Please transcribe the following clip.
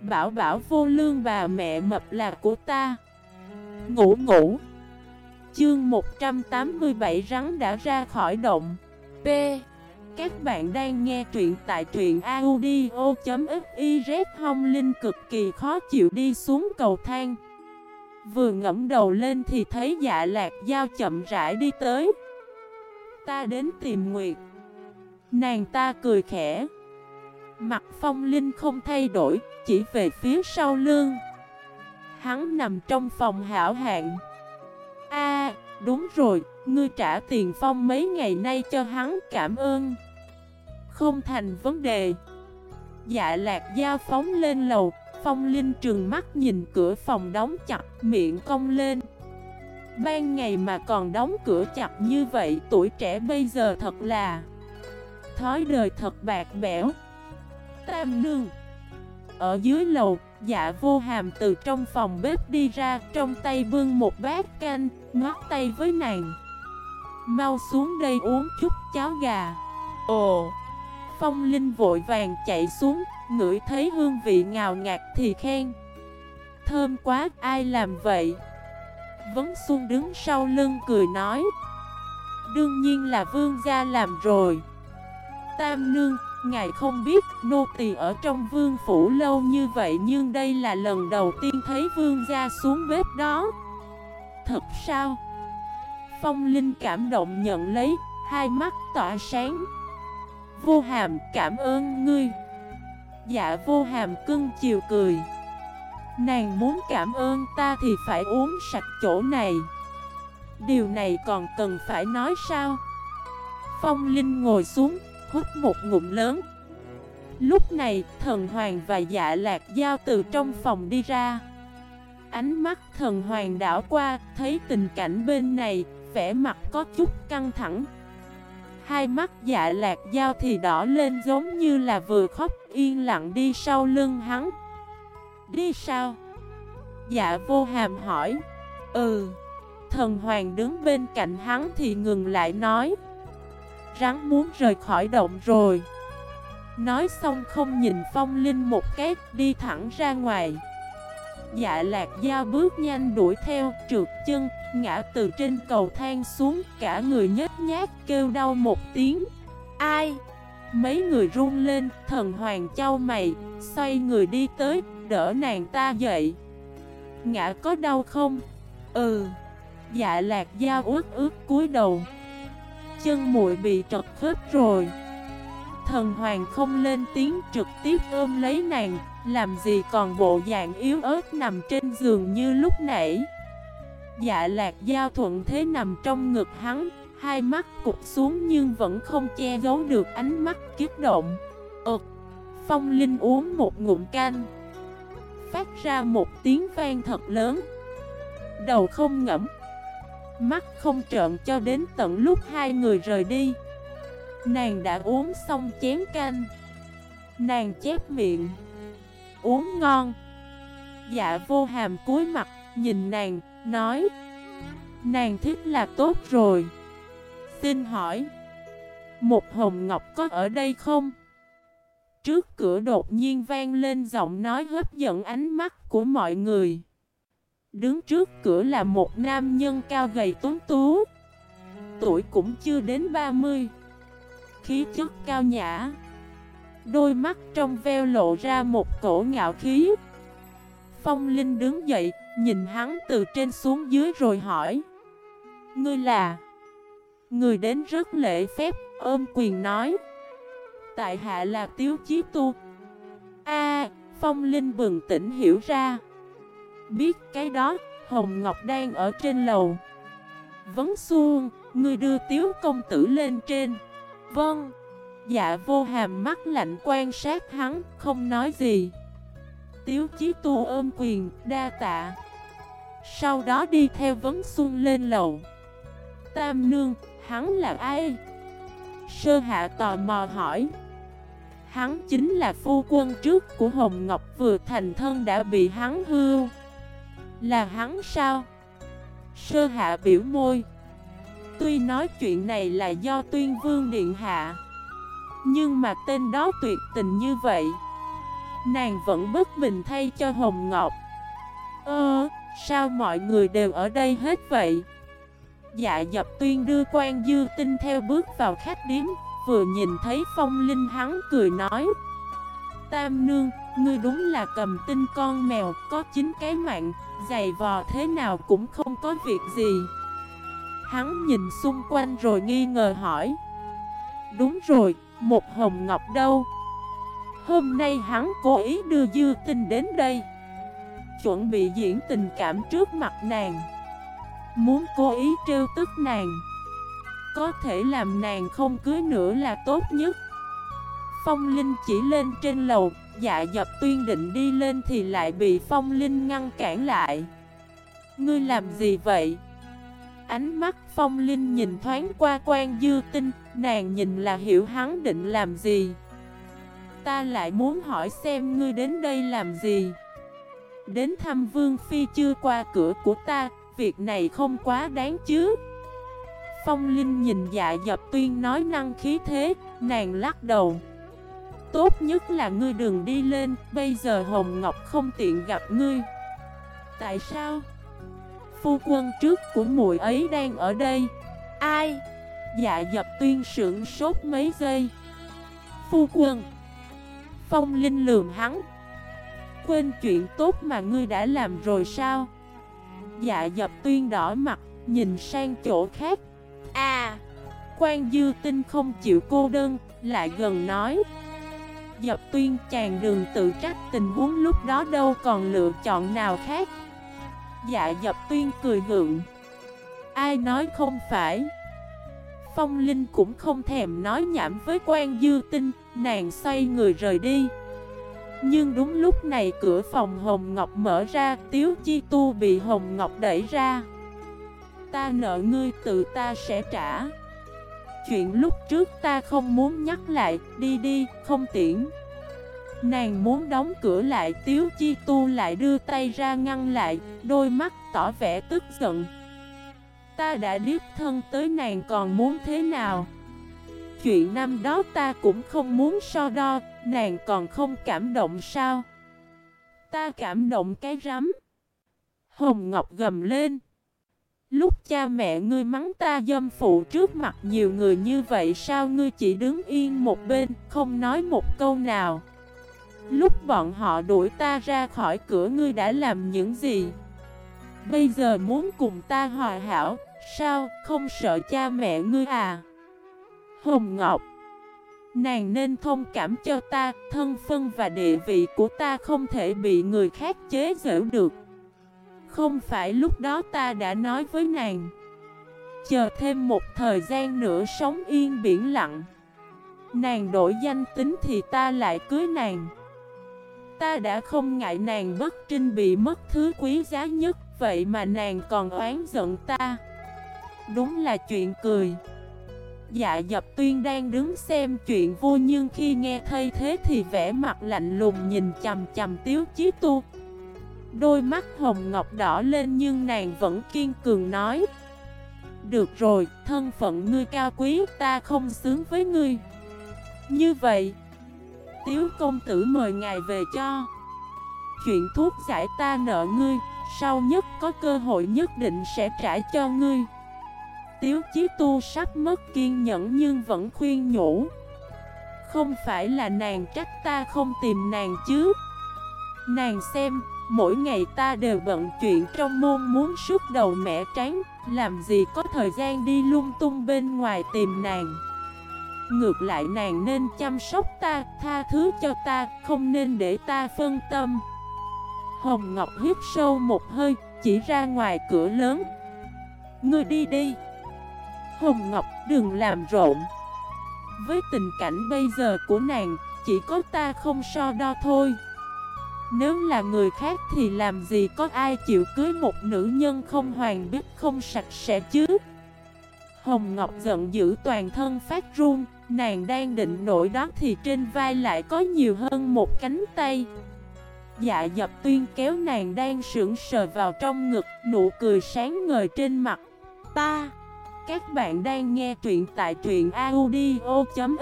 Bảo bảo vô lương bà mẹ mập là của ta. Ngủ ngủ. Chương 187 rắn đã ra khỏi động. P. Các bạn đang nghe truyện tại truyện audio.xyz Hông Linh cực kỳ khó chịu đi xuống cầu thang. Vừa ngẫm đầu lên thì thấy dạ lạc dao chậm rãi đi tới. Ta đến tìm Nguyệt. Nàng ta cười khẽ. Mặt phong linh không thay đổi. Chỉ về phía sau lưng. Hắn nằm trong phòng hảo hạn a, đúng rồi, Ngươi trả tiền phong mấy ngày nay cho hắn, cảm ơn. Không thành vấn đề. Dạ lạc dao phóng lên lầu, Phong Linh trừng mắt nhìn cửa phòng đóng chặt, miệng cong lên. Ban ngày mà còn đóng cửa chặt như vậy, Tuổi trẻ bây giờ thật là, Thói đời thật bạc bẽo. Tam nương ở dưới lầu. Dạ vô hàm từ trong phòng bếp đi ra, Trong tay bưng một bát canh Ngót tay với nàng. Mau xuống đây uống chút cháo gà. Ồ, Phong Linh vội vàng chạy xuống, Ngửi thấy hương vị ngào ngạt thì khen. Thơm quá, ai làm vậy? Vấn Xuân đứng sau lưng cười nói. Đương nhiên là vương gia làm rồi. Tam nương Ngài không biết nô tỳ ở trong vương phủ lâu như vậy Nhưng đây là lần đầu tiên thấy vương gia xuống bếp đó. Thật sao? Phong Linh cảm động nhận lấy, Hai mắt tỏa sáng. Vô hàm, cảm ơn ngươi. Dạ vô hàm cưng chiều cười. Nàng muốn cảm ơn ta thì phải uống sạch chỗ này. Điều này còn cần phải nói sao? Phong Linh ngồi xuống Hút một ngụm lớn. Lúc này, thần hoàng và dạ lạc giao từ trong phòng đi ra. Ánh mắt thần hoàng đảo qua, Thấy tình cảnh bên này, Vẻ mặt có chút căng thẳng. Hai mắt dạ lạc dao thì đỏ lên giống như là vừa khóc, yên lặng đi sau lưng hắn. Đi sao? Dạ vô hàm hỏi. Ừ. Thần hoàng đứng bên cạnh hắn thì ngừng lại nói. Rắn muốn rời khỏi động rồi. Nói xong không nhìn phong linh một cái, đi thẳng ra ngoài. Dạ lạc dao bước nhanh đuổi theo, trượt chân, Ngã từ trên cầu thang xuống, Cả người nhếch nhát kêu đau một tiếng. Ai? Mấy người run lên, Thần hoàng trao mày, Xoay người đi tới, Đỡ nàng ta dậy. Ngã có đau không? Ừ. Dạ lạc dao ướt ướt cúi đầu. Chân muội bị trật khớp rồi. Thần hoàng không lên tiếng, trực tiếp ôm lấy nàng. Làm gì còn bộ dạng yếu ớt nằm trên giường như lúc nãy? Dạ lạc giao thuận thế nằm trong ngực hắn, Hai mắt cụt xuống nhưng vẫn không che giấu được ánh mắt kiếp động. Ơt Phong Linh uống một ngụm canh. Phát ra một tiếng vang thật lớn. Đầu không ngẫm. Mắt không trợn cho đến tận lúc hai người rời đi. Nàng đã uống xong chén canh. Nàng chép miệng. Uống ngon. Dạ vô hàm cúi mặt, Nhìn nàng, Nói, Nàng thích là tốt rồi. Xin hỏi, Một hồng ngọc có ở đây không? Trước cửa đột nhiên vang lên giọng nói hấp dẫn ánh mắt của mọi người. Đứng trước cửa là một nam nhân cao gầy tuấn tú. Tuổi cũng chưa đến 30 Khí chất cao nhã. Đôi mắt trong veo lộ ra một cổ ngạo khí. Phong Linh đứng dậy, Nhìn hắn từ trên xuống dưới rồi hỏi. Ngươi là? Người đến rất lễ phép, ôm quyền nói. Tại hạ là Tiếu Chí Tu. A, Phong Linh bừng tỉnh hiểu ra. Biết cái đó Hồng Ngọc đang ở trên lầu. Vấn xuông người đưa Tiếu công tử lên trên. Vâng. Dạ vô hàm mắt lạnh quan sát hắn Không nói gì. Tiếu chí tu ôm quyền Đa tạ. Sau đó đi theo vấn xuân lên lầu. Tam nương, hắn là ai? Sơ hạ tò mò hỏi. Hắn chính là phu quân trước của Hồng Ngọc vừa thành thân đã bị hắn hưu. Là hắn sao? Sơ hạ biểu môi Tuy nói chuyện này là do tuyên vương điện hạ Nhưng mà tên đó tuyệt tình như vậy Nàng vẫn bất bình thay cho Hồng Ngọc Ơ, sao mọi người đều ở đây hết vậy? Dạ dập tuyên đưa quan dư tinh theo bước vào khách điếm Vừa nhìn thấy phong linh hắn cười nói Tam nương, ngươi đúng là cầm tinh con mèo Có chín cái mạng, giày vò thế nào cũng không có việc gì. Hắn nhìn xung quanh rồi nghi ngờ hỏi. Đúng rồi, một hồng ngọc đâu? Hôm nay hắn cố ý đưa dư tinh đến đây. Chuẩn bị diễn tình cảm trước mặt nàng. Muốn cố ý trêu tức nàng. Có thể làm nàng không cưới nữa là tốt nhất. Phong Linh chỉ lên trên lầu Dạ dập tuyên định đi lên thì lại bị Phong Linh ngăn cản lại. Ngươi làm gì vậy? Ánh mắt Phong Linh nhìn thoáng qua quan dư tinh, Nàng nhìn là hiểu hắn định làm gì. Ta lại muốn hỏi xem ngươi đến đây làm gì. Đến thăm Vương Phi chưa qua cửa của ta, Việc này không quá đáng chứ. Phong Linh nhìn dạ dập tuyên nói năng khí thế, Nàng lắc đầu. Tốt nhất là ngươi đừng đi lên, Bây giờ Hồng Ngọc không tiện gặp ngươi. Tại sao? Phu quân trước của muội ấy đang ở đây. Ai? Dạ dập tuyên sưởng sốt mấy giây. Phu quân. Phong Linh lườm hắn. Quên chuyện tốt mà ngươi đã làm rồi sao? Dạ dập tuyên đỏ mặt, Nhìn sang chỗ khác. À quan dư tinh không chịu cô đơn, Lại gần nói. Dập tuyên chàng đừng tự trách tình huống lúc đó đâu còn lựa chọn nào khác. Dạ dập tuyên cười gượng. Ai nói không phải? Phong Linh cũng không thèm nói nhảm với quan dư tinh, Nàng xoay người rời đi. Nhưng đúng lúc này cửa phòng Hồng Ngọc mở ra, Tiếu Chi Tu bị Hồng Ngọc đẩy ra. Ta nợ ngươi, tự ta sẽ trả. Chuyện lúc trước ta không muốn nhắc lại Đi đi, không tiễn. Nàng muốn đóng cửa lại Tiếu Chi Tu lại đưa tay ra ngăn lại Đôi mắt tỏ vẻ tức giận. Ta đã điếp thân tới nàng còn muốn thế nào? Chuyện năm đó ta cũng không muốn so đo Nàng còn không cảm động sao? Ta cảm động cái rắm. Hồng Ngọc gầm lên. Lúc cha mẹ ngươi mắng ta dâm phụ trước mặt nhiều người như vậy Sao ngươi chỉ đứng yên một bên, Không nói một câu nào? Lúc bọn họ đuổi ta ra khỏi cửa ngươi đã làm những gì? Bây giờ muốn cùng ta hòa hảo, Sao không sợ cha mẹ ngươi à? Hồng Ngọc, Nàng nên thông cảm cho ta, Thân phân và địa vị của ta không thể bị người khác chế giễu được. Không phải lúc đó ta đã nói với nàng. Chờ thêm một thời gian nữa sống yên biển lặng. Nàng đổi danh tính thì ta lại cưới nàng. Ta đã không ngại nàng bất trinh bị mất thứ quý giá nhất, Vậy mà nàng còn oán giận ta. Đúng là chuyện cười. Dạ dập tuyên đang đứng xem chuyện vui Nhưng khi nghe thay thế thì vẻ mặt lạnh lùng nhìn chầm chầm tiếu chí tu. Đôi mắt hồng ngọc đỏ lên nhưng nàng vẫn kiên cường nói. Được rồi, thân phận ngươi cao quý ta không xứng với ngươi. Như vậy Tiếu công tử mời ngài về cho. Chuyện thuốc giải ta nợ ngươi Sau nhất có cơ hội nhất định sẽ trả cho ngươi. Tiếu chí tu sắp mất kiên nhẫn nhưng vẫn khuyên nhủ. Không phải là nàng trách ta không tìm nàng chứ. Nàng xem, mỗi ngày ta đều bận chuyện trong môn muốn suốt đầu mẹ tráng. Làm gì có thời gian đi lung tung bên ngoài tìm nàng? Ngược lại nàng nên chăm sóc ta, tha thứ cho ta, không nên để ta phân tâm. Hồng Ngọc hít sâu một hơi, chỉ ra ngoài cửa lớn. Ngươi đi đi. Hồng Ngọc đừng làm rộn. Với tình cảnh bây giờ của nàng Chỉ có ta không so đo thôi. Nếu là người khác thì làm gì có ai chịu cưới một nữ nhân không hoàng biết không sạch sẽ chứ? Hồng Ngọc giận dữ toàn thân phát run, Nàng đang định nổi đó thì trên vai lại có nhiều hơn một cánh tay. Dạ dập tuyên kéo nàng đang sững sờ vào trong ngực, Nụ cười sáng ngời trên mặt. Ta, các bạn đang nghe truyện tại truyện audio.fif